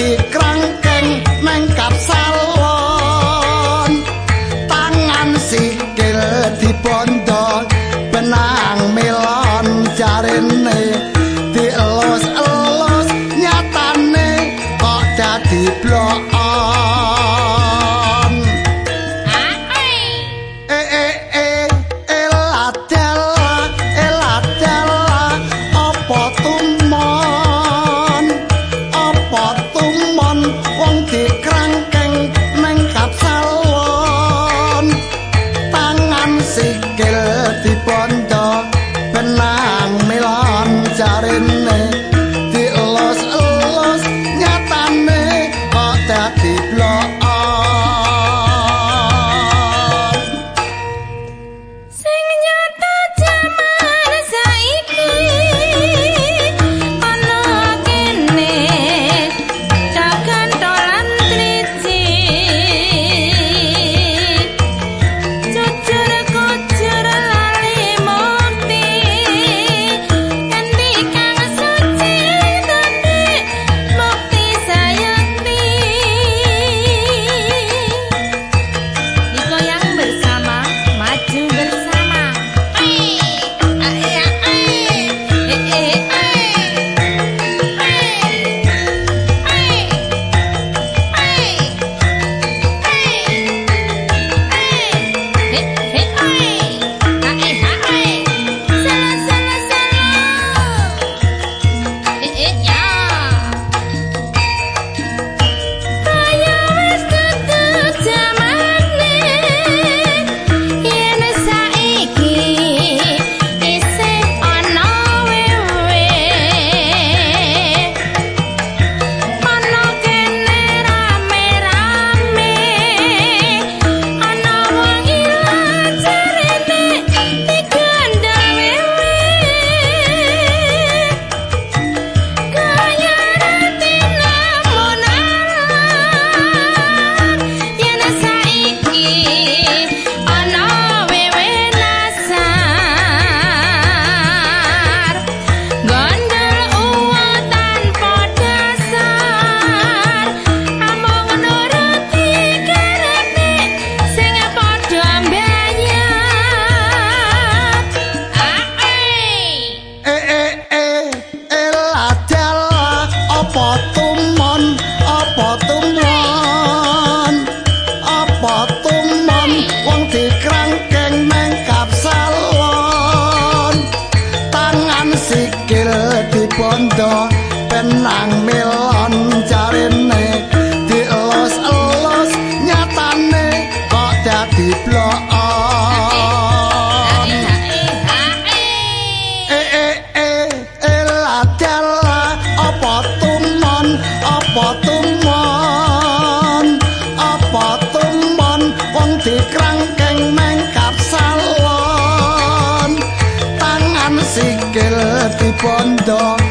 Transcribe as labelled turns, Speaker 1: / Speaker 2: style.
Speaker 1: pick bondo penang melon jarene dielos-elos nyatane kok dadi blokon e e eh, e eh, ela eh, dela apa tumon apa tumon? Apa tumon wong dikrangkeng mengkap salon? Tangan sikil dipondo